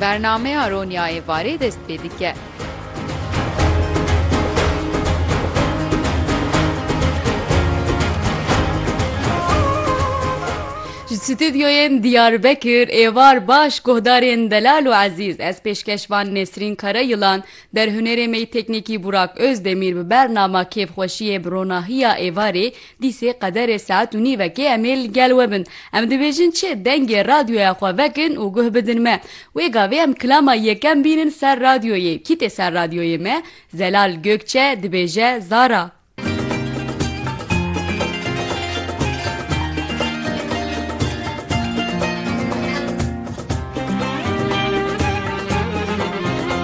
برنامه آرونیای واره دست که Stüdyoyen Diyarbakır evar baş gohdarên delal û aziz ez Nesrin Karayılan derhunerê me teknikî Burak Özdemir bi bernama kêfxweşiyê bi ronahiya êvarê dîsê qederê saet û nîvekê em ê li gel we bin radyoya xwe vekin û guh bidin me wê gavê em kilama yekem bînin ser radyoyê kîtê ser radyoyê me? Zelal Gökçe dibêje Zara